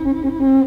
Mm-hmm.